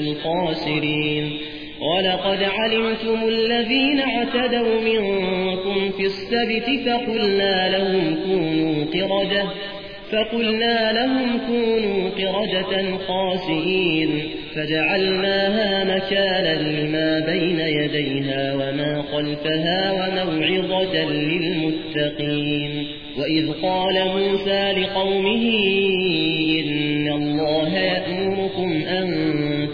الخاسرين. ولقد علمتم الذين اعتدوا منكم في السبت فقلنا لهم كونوا قردة فقلنا لهم كونوا قردة خاسئين. فجعلناها مكانا لما بين يديها وما خلفها وموعظة للمتقين. وإذ قال موسى لقومه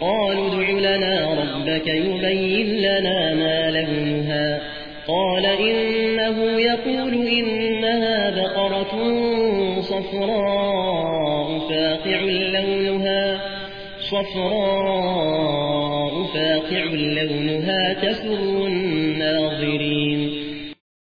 قالوا ادع لنا ربك يبين لنا ما لونها. قال إنه يقول إنها بقرة صفراء فاقع لونها. صفراء فاقع لونها تسر الناظرين.